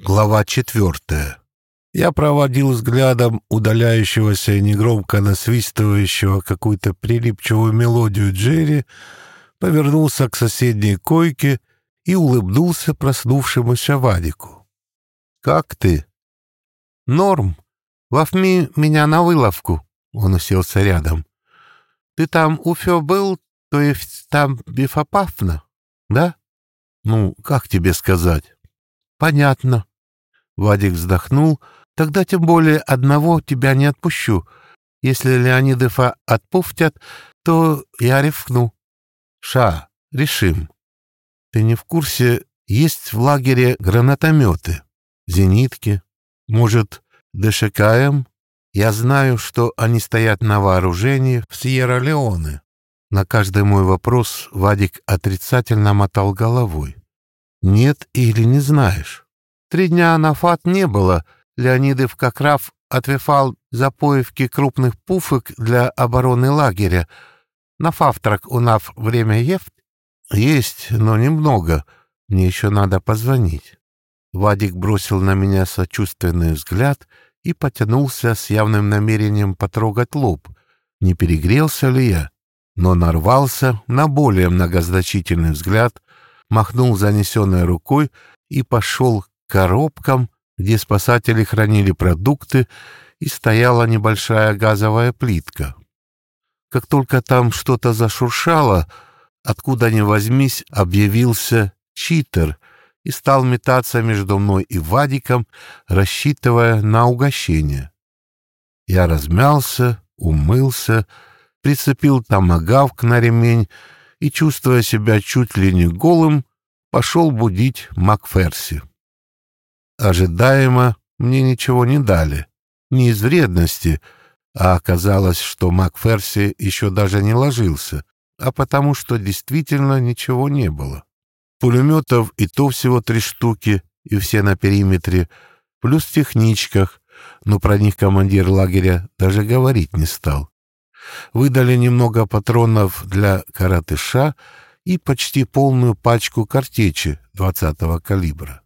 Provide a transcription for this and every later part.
Глава четвертая. Я проводил взглядом удаляющегося и негромко насвистывающего какую-то прилипчивую мелодию Джерри, повернулся к соседней койке и улыбнулся проснувшемуся Вадику. «Как ты?» «Норм. Вовми меня на выловку», — он уселся рядом. «Ты там уфё был, то есть там бифопафно, да?» «Ну, как тебе сказать?» «Понятно. Вадик вздохнул. «Тогда тем более одного тебя не отпущу. Если Леонидова отпуфтят, то я ревкну». «Ша, решим. Ты не в курсе, есть в лагере гранатометы, зенитки, может, ДШКМ? Я знаю, что они стоят на вооружении в Сьерра-Леоне». На каждый мой вопрос Вадик отрицательно мотал головой. «Нет или не знаешь?» Три дня на фат не было. Леонидов как раз отвефал запоевки крупных пуфок для обороны лагеря. На фавтрак у нас время ефт? Есть, но немного. Мне еще надо позвонить. Вадик бросил на меня сочувственный взгляд и потянулся с явным намерением потрогать лоб. Не перегрелся ли я? Но нарвался на более многозначительный взгляд, махнул занесенной рукой и пошел коробкам, где спасатели хранили продукты, и стояла небольшая газовая плитка. Как только там что-то зашуршало, откуда ни возьмись, объявился читер и стал метаться между мной и Вадиком, рассчитывая на угощение. Я размялся, умылся, прицепил томагавк на ремень и, чувствуя себя чуть ли не голым, пошел будить Макферси. Ожидаемо мне ничего не дали. Не из вредности, а оказалось, что Макферси еще даже не ложился, а потому что действительно ничего не было. Пулеметов и то всего три штуки, и все на периметре, плюс в техничках, но про них командир лагеря даже говорить не стал. Выдали немного патронов для каратыша и почти полную пачку картечи 20-го калибра.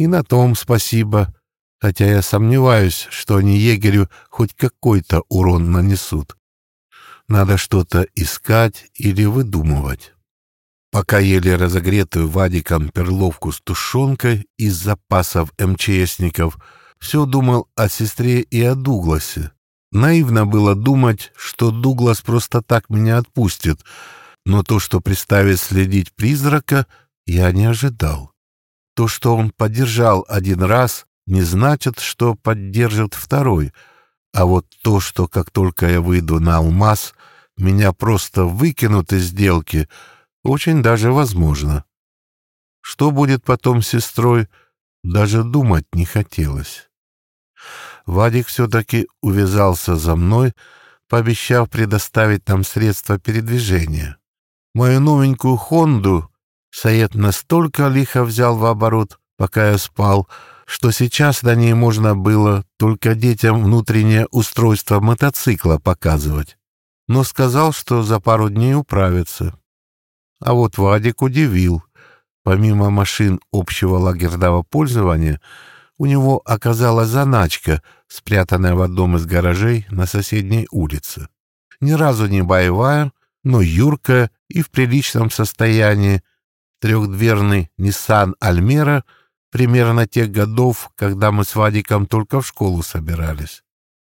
И на том спасибо, хотя я сомневаюсь, что они егерю хоть какой-то урон нанесут. Надо что-то искать или выдумывать. Пока ели разогретую Вадиком перловку с тушенкой из запасов МЧСников, все думал о сестре и о Дугласе. Наивно было думать, что Дуглас просто так меня отпустит, но то, что представит следить призрака, я не ожидал. То, что он поддержал один раз, не значит, что поддержит второй. А вот то, что как только я выйду на алмаз, меня просто выкинут из сделки, очень даже возможно. Что будет потом с сестрой, даже думать не хотелось. Вадик все-таки увязался за мной, пообещав предоставить нам средства передвижения. Мою новенькую «Хонду» Саед настолько лихо взял в оборот, пока я спал, что сейчас на ней можно было только детям внутреннее устройство мотоцикла показывать. Но сказал, что за пару дней управится. А вот Вадик удивил. Помимо машин общего лагерного пользования, у него оказалась заначка, спрятанная в одном из гаражей на соседней улице. Ни разу не боевая, но юркая и в приличном состоянии, трехдверный Nissan Альмера примерно тех годов, когда мы с Вадиком только в школу собирались.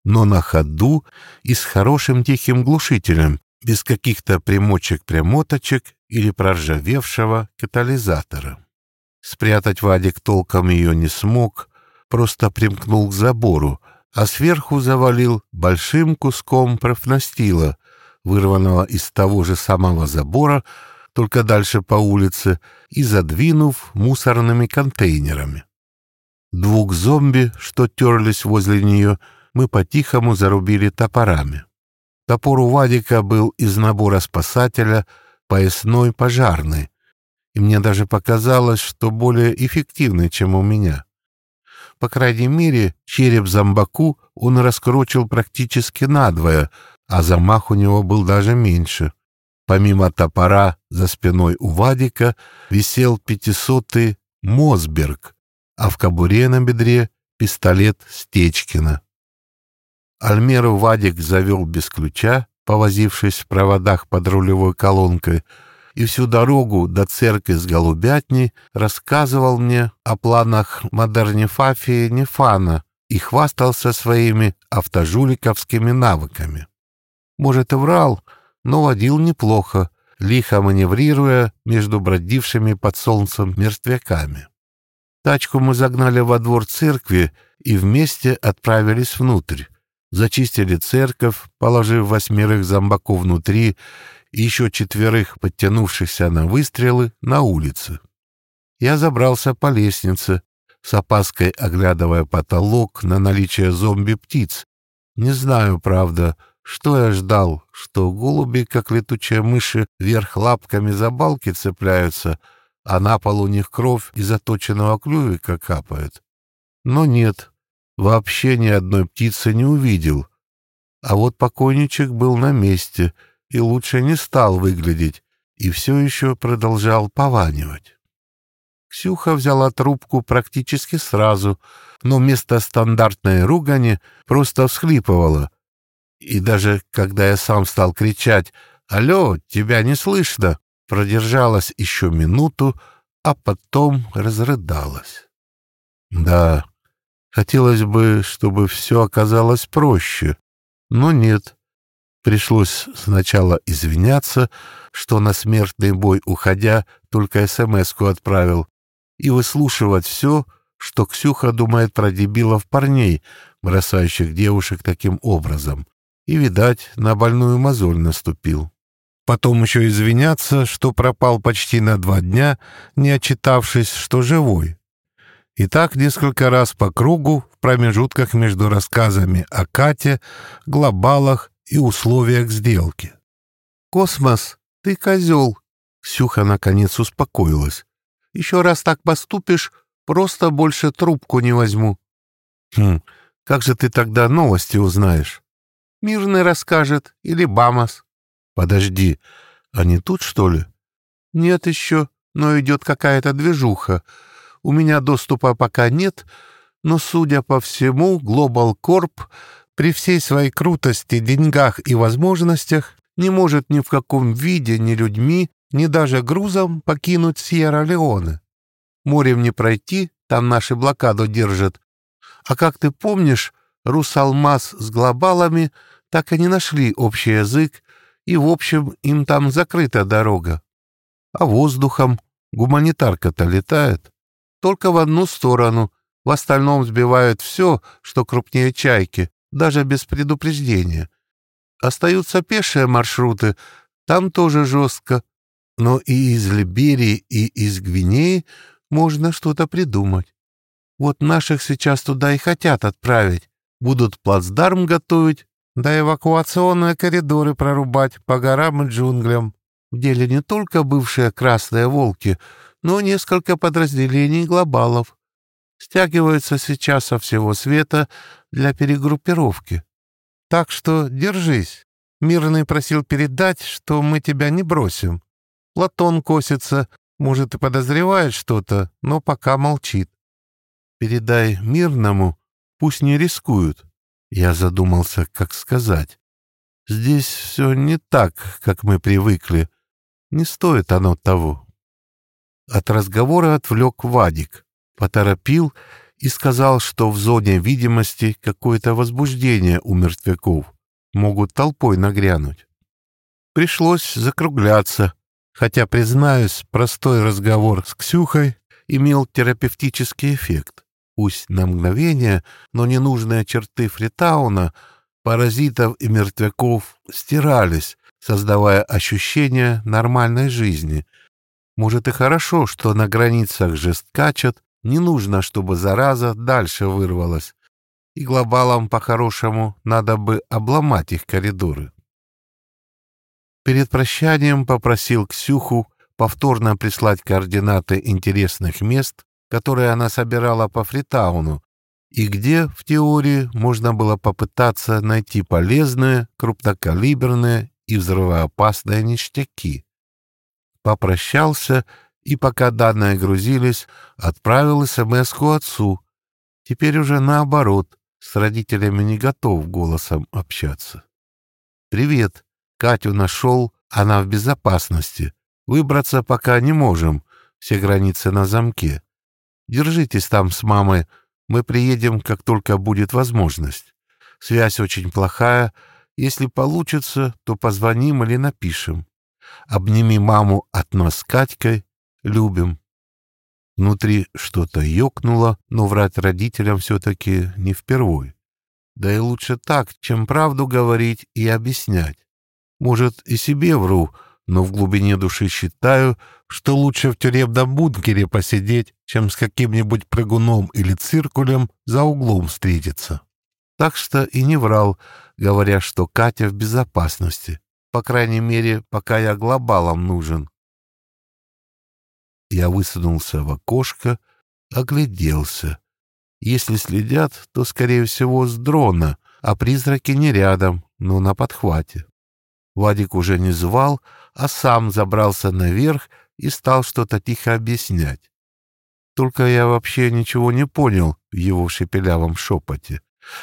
Но на ходу и с хорошим тихим глушителем, без каких-то примочек-примоточек или проржавевшего катализатора. Спрятать Вадик толком ее не смог, просто примкнул к забору, а сверху завалил большим куском профнастила, вырванного из того же самого забора, только дальше по улице, и задвинув мусорными контейнерами. Двух зомби, что терлись возле нее, мы по-тихому зарубили топорами. Топор у Вадика был из набора спасателя поясной пожарный, и мне даже показалось, что более эффективный, чем у меня. По крайней мере, череп зомбаку он раскрочил практически надвое, а замах у него был даже меньше — Помимо топора за спиной у Вадика висел пятисотый Мосберг, а в кобуре на бедре пистолет Стечкина. Альмеру Вадик завел без ключа, повозившись в проводах под рулевой колонкой, и всю дорогу до церкви с голубятней рассказывал мне о планах модернифафии Нефана и хвастался своими автожуликовскими навыками. Может, и врал, но водил неплохо, лихо маневрируя между бродившими под солнцем мертвяками. Тачку мы загнали во двор церкви и вместе отправились внутрь. Зачистили церковь, положив восьмерых зомбаков внутри и еще четверых, подтянувшихся на выстрелы, на улице. Я забрался по лестнице, с опаской оглядывая потолок на наличие зомби-птиц. Не знаю, правда, что я ждал, что голуби, как летучие мыши, вверх лапками за балки цепляются, а на пол у них кровь из заточенного клювика капает. Но нет, вообще ни одной птицы не увидел. А вот покойничек был на месте — и лучше не стал выглядеть, и все еще продолжал пованивать. Ксюха взяла трубку практически сразу, но вместо стандартной ругани просто всхлипывала. И даже когда я сам стал кричать «Алло, тебя не слышно!», продержалась еще минуту, а потом разрыдалась. Да, хотелось бы, чтобы все оказалось проще, но нет. Пришлось сначала извиняться, что на смертный бой уходя только СМС-ку отправил, и выслушивать все, что Ксюха думает про дебилов парней, бросающих девушек таким образом. И, видать, на больную мозоль наступил. Потом еще извиняться, что пропал почти на два дня, не отчитавшись, что живой. И так несколько раз по кругу в промежутках между рассказами о Кате, глобалах и условиях сделки. «Космос, ты козел!» Ксюха наконец успокоилась. «Еще раз так поступишь, просто больше трубку не возьму». «Хм, как же ты тогда новости узнаешь?» «Мирный расскажет или Бамас». «Подожди, они тут, что ли?» «Нет еще, но идет какая-то движуха. У меня доступа пока нет, но, судя по всему, Global Corp при всей своей крутости, деньгах и возможностях не может ни в каком виде, ни людьми, ни даже грузом покинуть Сьерра-Леоне. Морем не пройти, там наши блокаду держат. А как ты помнишь, Русалмаз с глобалами так и не нашли общий язык, и, в общем, им там закрыта дорога. А воздухом гуманитарка-то летает. Только в одну сторону, в остальном сбивают все, что крупнее чайки, даже без предупреждения. Остаются пешие маршруты, там тоже жестко. Но и из Либерии, и из Гвинеи можно что-то придумать. Вот наших сейчас туда и хотят отправить. Будут плацдарм готовить, да эвакуационные коридоры прорубать по горам и джунглям. В деле не только бывшие красные волки, но несколько подразделений глобалов. Стягиваются сейчас со всего света для перегруппировки. Так что держись. Мирный просил передать, что мы тебя не бросим. Платон косится, может, и подозревает что-то, но пока молчит. Передай Мирному, пусть не рискуют. Я задумался, как сказать. Здесь все не так, как мы привыкли. Не стоит оно того. От разговора отвлек Вадик, поторопил и сказал, что в зоне видимости какое-то возбуждение у мертвяков. Могут толпой нагрянуть. Пришлось закругляться, хотя, признаюсь, простой разговор с Ксюхой имел терапевтический эффект. Пусть на мгновение, но ненужные черты Фритауна, паразитов и мертвяков стирались, создавая ощущение нормальной жизни. Может и хорошо, что на границах жесткачат, не нужно, чтобы зараза дальше вырвалась. И глобалам по-хорошему надо бы обломать их коридоры. Перед прощанием попросил Ксюху повторно прислать координаты интересных мест, которые она собирала по Фритауну, и где, в теории, можно было попытаться найти полезные, крупнокалиберные и взрывоопасные ништяки. Попрощался и пока данные грузились, отправил смс отцу. Теперь уже наоборот, с родителями не готов голосом общаться. «Привет. Катю нашел, она в безопасности. Выбраться пока не можем, все границы на замке. Держитесь там с мамой, мы приедем, как только будет возможность. Связь очень плохая, если получится, то позвоним или напишем. Обними маму от нас с Катькой, любим». Внутри что-то ёкнуло, но врать родителям все-таки не впервой. Да и лучше так, чем правду говорить и объяснять. Может, и себе вру, но в глубине души считаю, что лучше в тюремном бункере посидеть, чем с каким-нибудь прыгуном или циркулем за углом встретиться. Так что и не врал, говоря, что Катя в безопасности. По крайней мере, пока я глобалом нужен. Я высунулся в окошко, огляделся. Если следят, то, скорее всего, с дрона, а призраки не рядом, но на подхвате. Вадик уже не звал, а сам забрался наверх и стал что-то тихо объяснять. Только я вообще ничего не понял в его шепелявом шепоте.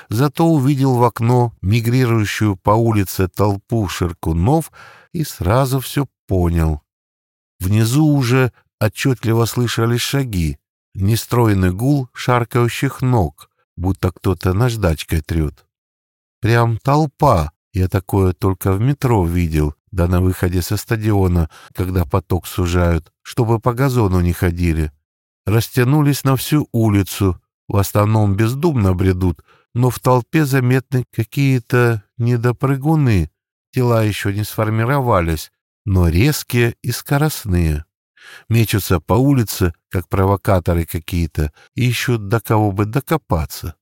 Зато увидел в окно мигрирующую по улице толпу ширкунов и сразу все понял. Внизу уже отчетливо слышались шаги, нестройный гул шаркающих ног, будто кто-то наждачкой трет. Прям толпа, я такое только в метро видел, да на выходе со стадиона, когда поток сужают, чтобы по газону не ходили. Растянулись на всю улицу, в основном бездумно бредут, но в толпе заметны какие-то недопрыгуны. Тела еще не сформировались, но резкие и скоростные мечутся по улице, как провокаторы какие-то, ищут до кого бы докопаться.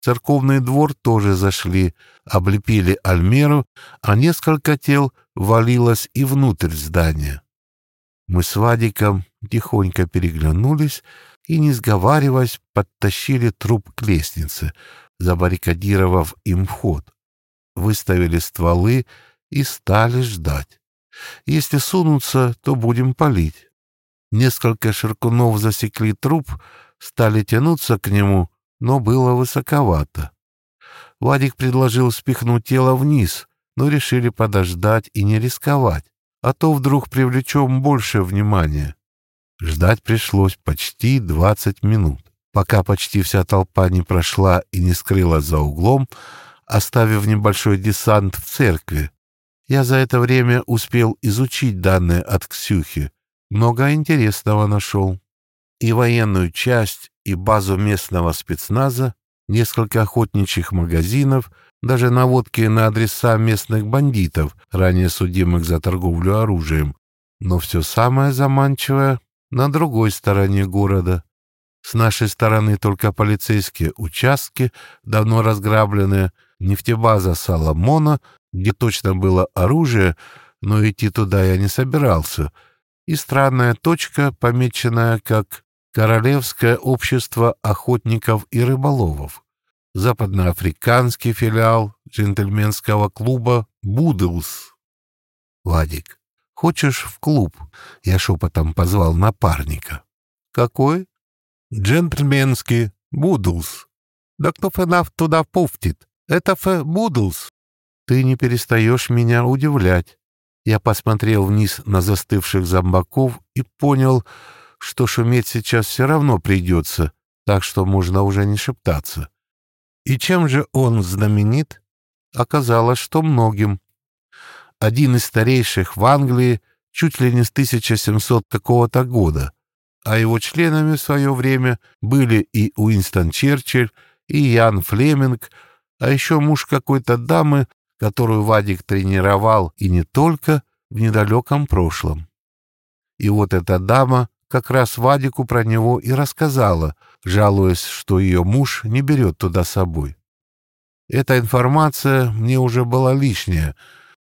Церковный двор тоже зашли, облепили Альмеру, а несколько тел валилось и внутрь здания. Мы с Вадиком тихонько переглянулись и, не сговариваясь, подтащили труп к лестнице, забаррикадировав им вход. Выставили стволы и стали ждать. Если сунутся, то будем палить. Несколько ширкунов засекли труп, стали тянуться к нему, но было высоковато. Вадик предложил спихнуть тело вниз, но решили подождать и не рисковать, а то вдруг привлечем больше внимания. Ждать пришлось почти двадцать минут, пока почти вся толпа не прошла и не скрылась за углом, оставив небольшой десант в церкви, я за это время успел изучить данные от Ксюхи. Много интересного нашел. И военную часть, и базу местного спецназа, несколько охотничьих магазинов, даже наводки на адреса местных бандитов, ранее судимых за торговлю оружием. Но все самое заманчивое на другой стороне города. С нашей стороны только полицейские участки, давно разграбленные, нефтебаза Соломона где точно было оружие, но идти туда я не собирался, и странная точка, помеченная как Королевское общество охотников и рыболовов, западноафриканский филиал джентльменского клуба «Будлс». «Вадик, хочешь в клуб?» Я шепотом позвал напарника. «Какой?» «Джентльменский Будлс». «Да кто фэнав туда пуфтит? Это фэ Будлс». Ты не перестаешь меня удивлять. Я посмотрел вниз на застывших зомбаков и понял, что шуметь сейчас все равно придется, так что можно уже не шептаться. И чем же он знаменит? Оказалось, что многим. Один из старейших в Англии чуть ли не с 1700 какого-то года, а его членами в свое время были и Уинстон Черчилль, и Ян Флеминг, а еще муж какой-то дамы, которую Вадик тренировал и не только в недалеком прошлом. И вот эта дама как раз Вадику про него и рассказала, жалуясь, что ее муж не берет туда с собой. Эта информация мне уже была лишняя,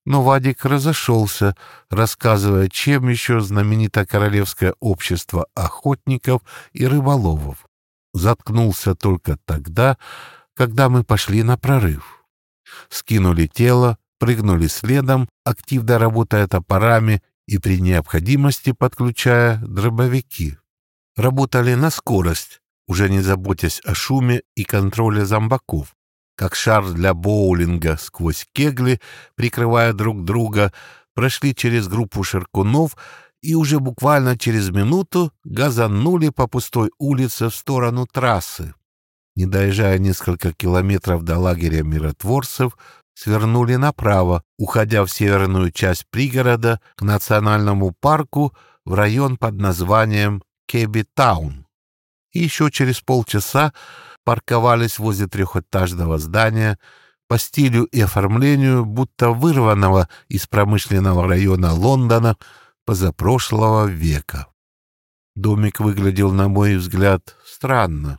но Вадик разошелся, рассказывая, чем еще знаменито Королевское общество охотников и рыболовов. Заткнулся только тогда, когда мы пошли на прорыв скинули тело, прыгнули следом, активно работая топорами и при необходимости подключая дробовики. Работали на скорость, уже не заботясь о шуме и контроле зомбаков. Как шар для боулинга сквозь кегли, прикрывая друг друга, прошли через группу ширкунов и уже буквально через минуту газанули по пустой улице в сторону трассы. Не доезжая несколько километров до лагеря миротворцев, свернули направо, уходя в северную часть пригорода к национальному парку в район под названием Кеби-таун. И еще через полчаса парковались возле трехэтажного здания по стилю и оформлению, будто вырванного из промышленного района Лондона позапрошлого века. Домик выглядел, на мой взгляд, странно.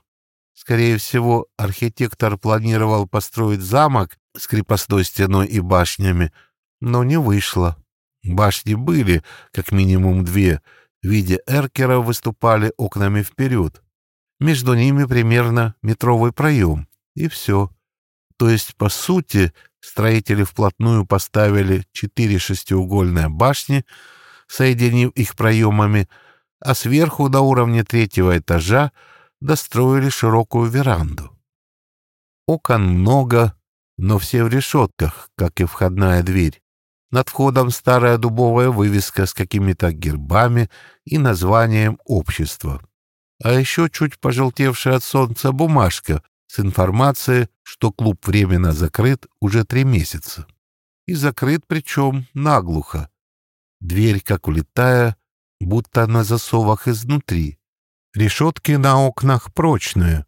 Скорее всего, архитектор планировал построить замок с крепостной стеной и башнями, но не вышло. Башни были, как минимум две, в виде эркера выступали окнами вперед. Между ними примерно метровый проем, и все. То есть, по сути, строители вплотную поставили четыре шестиугольные башни, соединив их проемами, а сверху на уровне третьего этажа достроили широкую веранду. Окон много, но все в решетках, как и входная дверь. Над входом старая дубовая вывеска с какими-то гербами и названием общества. А еще чуть пожелтевшая от солнца бумажка с информацией, что клуб временно закрыт уже три месяца. И закрыт причем наглухо. Дверь, как улетая, будто на засовах изнутри. Решетки на окнах прочные.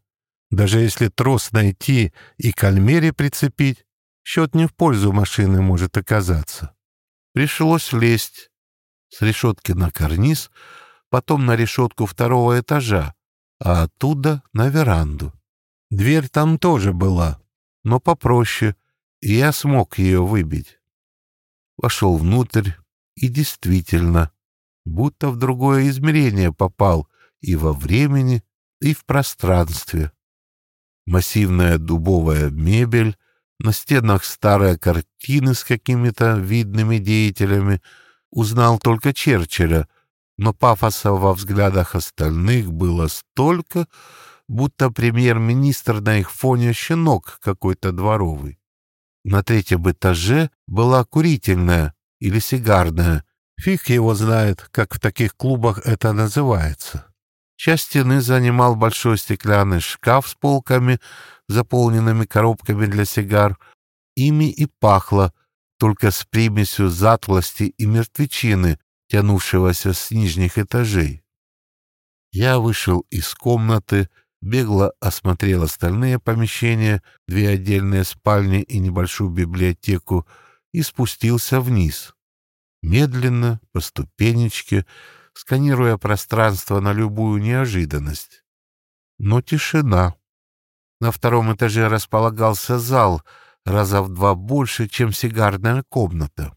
Даже если трос найти и к альмере прицепить, счет не в пользу машины может оказаться. Пришлось лезть с решетки на карниз, потом на решетку второго этажа, а оттуда на веранду. Дверь там тоже была, но попроще, и я смог ее выбить. Вошел внутрь и действительно, будто в другое измерение попал, и во времени, и в пространстве. Массивная дубовая мебель, на стенах старые картины с какими-то видными деятелями. Узнал только Черчилля, но пафоса во взглядах остальных было столько, будто премьер-министр на их фоне щенок какой-то дворовый. На третьем этаже была курительная или сигарная. Фиг его знает, как в таких клубах это называется. Часть стены занимал большой стеклянный шкаф с полками, заполненными коробками для сигар. Ими и пахло, только с примесью затлости и мертвечины, тянувшегося с нижних этажей. Я вышел из комнаты, бегло осмотрел остальные помещения, две отдельные спальни и небольшую библиотеку, и спустился вниз. Медленно, по ступенечке, сканируя пространство на любую неожиданность. Но тишина. На втором этаже располагался зал, раза в два больше, чем сигарная комната.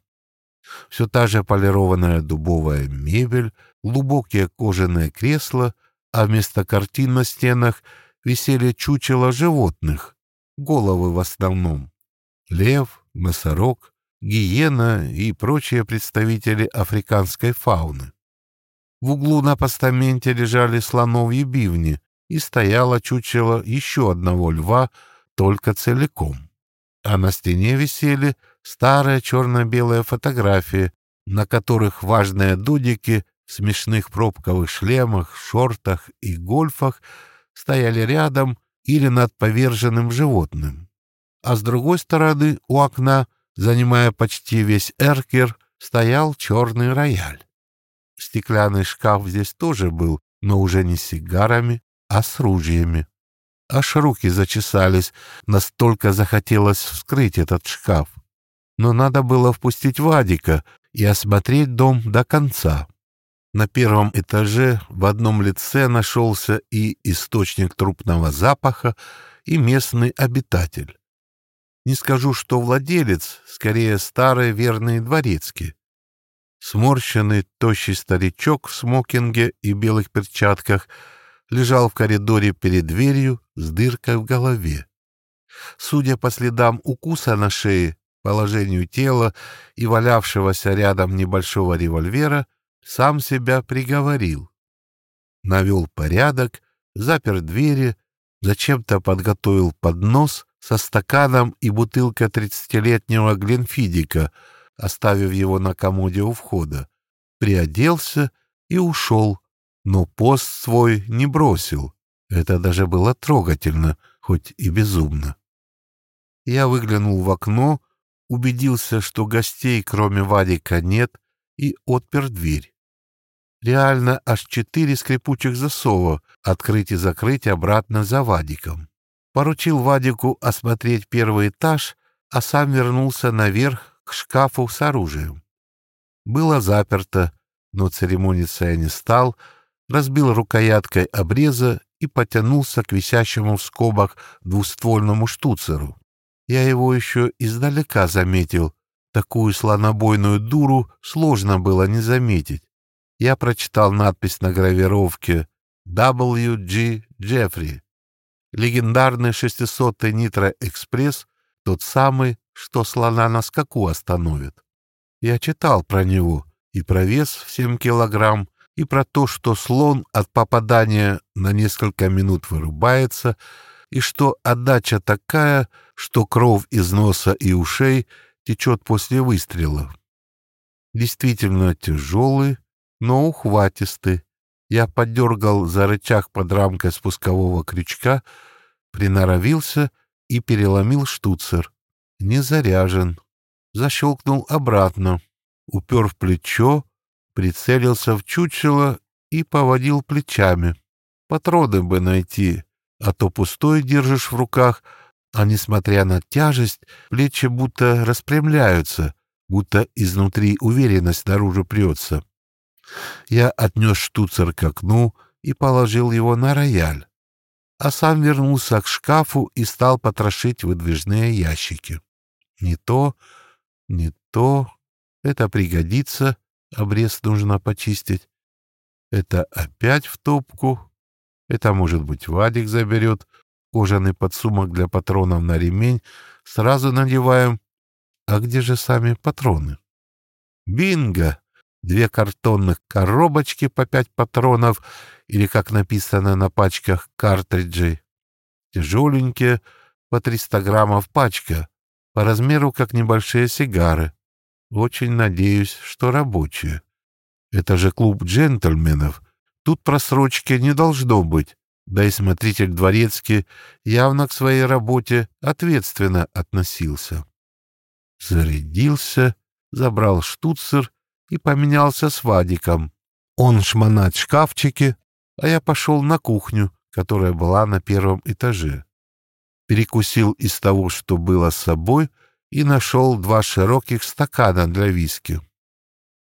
Все та же полированная дубовая мебель, глубокие кожаные кресла, а вместо картин на стенах висели чучела животных, головы в основном. Лев, носорог, гиена и прочие представители африканской фауны. В углу на постаменте лежали слоновьи бивни, и стояло чучело еще одного льва, только целиком. А на стене висели старые черно-белые фотографии, на которых важные дудики в смешных пробковых шлемах, шортах и гольфах стояли рядом или над поверженным животным. А с другой стороны у окна, занимая почти весь эркер, стоял черный рояль. Стеклянный шкаф здесь тоже был, но уже не с сигарами, а с ружьями. Аж руки зачесались, настолько захотелось вскрыть этот шкаф. Но надо было впустить Вадика и осмотреть дом до конца. На первом этаже в одном лице нашелся и источник трупного запаха, и местный обитатель. Не скажу, что владелец, скорее старый верный дворецкий. Сморщенный, тощий старичок в смокинге и белых перчатках лежал в коридоре перед дверью с дыркой в голове. Судя по следам укуса на шее, положению тела и валявшегося рядом небольшого револьвера, сам себя приговорил. Навел порядок, запер двери, зачем-то подготовил поднос со стаканом и бутылкой тридцатилетнего Гленфидика, оставив его на комоде у входа, приоделся и ушел, но пост свой не бросил. Это даже было трогательно, хоть и безумно. Я выглянул в окно, убедился, что гостей, кроме Вадика, нет, и отпер дверь. Реально аж четыре скрипучих засова, открыть и закрыть обратно за Вадиком. Поручил Вадику осмотреть первый этаж, а сам вернулся наверх к шкафу с оружием. Было заперто, но церемониться я не стал, разбил рукояткой обреза и потянулся к висящему в скобах двуствольному штуцеру. Я его еще издалека заметил. Такую слонобойную дуру сложно было не заметить. Я прочитал надпись на гравировке «W.G. Джеффри». Легендарный 600-й Нитро-экспресс, тот самый, что слона на скаку остановит. Я читал про него и про вес в 7 килограмм, и про то, что слон от попадания на несколько минут вырубается, и что отдача такая, что кровь из носа и ушей течет после выстрела. Действительно тяжелый, но ухватистый. Я подергал за рычаг под рамкой спускового крючка, приноровился и переломил штуцер. Не заряжен. Защелкнул обратно, упер в плечо, прицелился в чучело и поводил плечами. Патроны бы найти, а то пустой держишь в руках, а, несмотря на тяжесть, плечи будто распрямляются, будто изнутри уверенность наружу прется. Я отнес штуцер к окну и положил его на рояль, а сам вернулся к шкафу и стал потрошить выдвижные ящики. Не то, не то, это пригодится, обрез нужно почистить. Это опять в топку, это, может быть, Вадик заберет. Кожаный подсумок для патронов на ремень сразу надеваем. А где же сами патроны? Бинго! Две картонных коробочки по пять патронов, или, как написано на пачках, картриджей. Тяжеленькие, по 300 граммов пачка, по размеру, как небольшие сигары. Очень надеюсь, что рабочие. Это же клуб джентльменов, Тут просрочки не должно быть, да и смотритель дворецкий явно к своей работе ответственно относился. Зарядился, забрал штуцер и поменялся с Вадиком. Он шмонать шкафчики, а я пошел на кухню, которая была на первом этаже. Перекусил из того, что было с собой, и нашел два широких стакана для виски.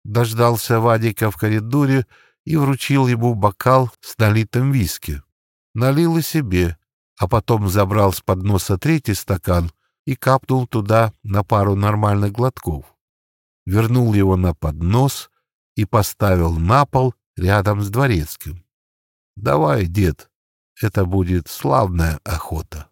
Дождался Вадика в коридоре и вручил ему бокал с налитым виски. Налил и себе, а потом забрал с подноса третий стакан и капнул туда на пару нормальных глотков. Вернул его на поднос и поставил на пол рядом с дворецким. «Давай, дед, это будет славная охота».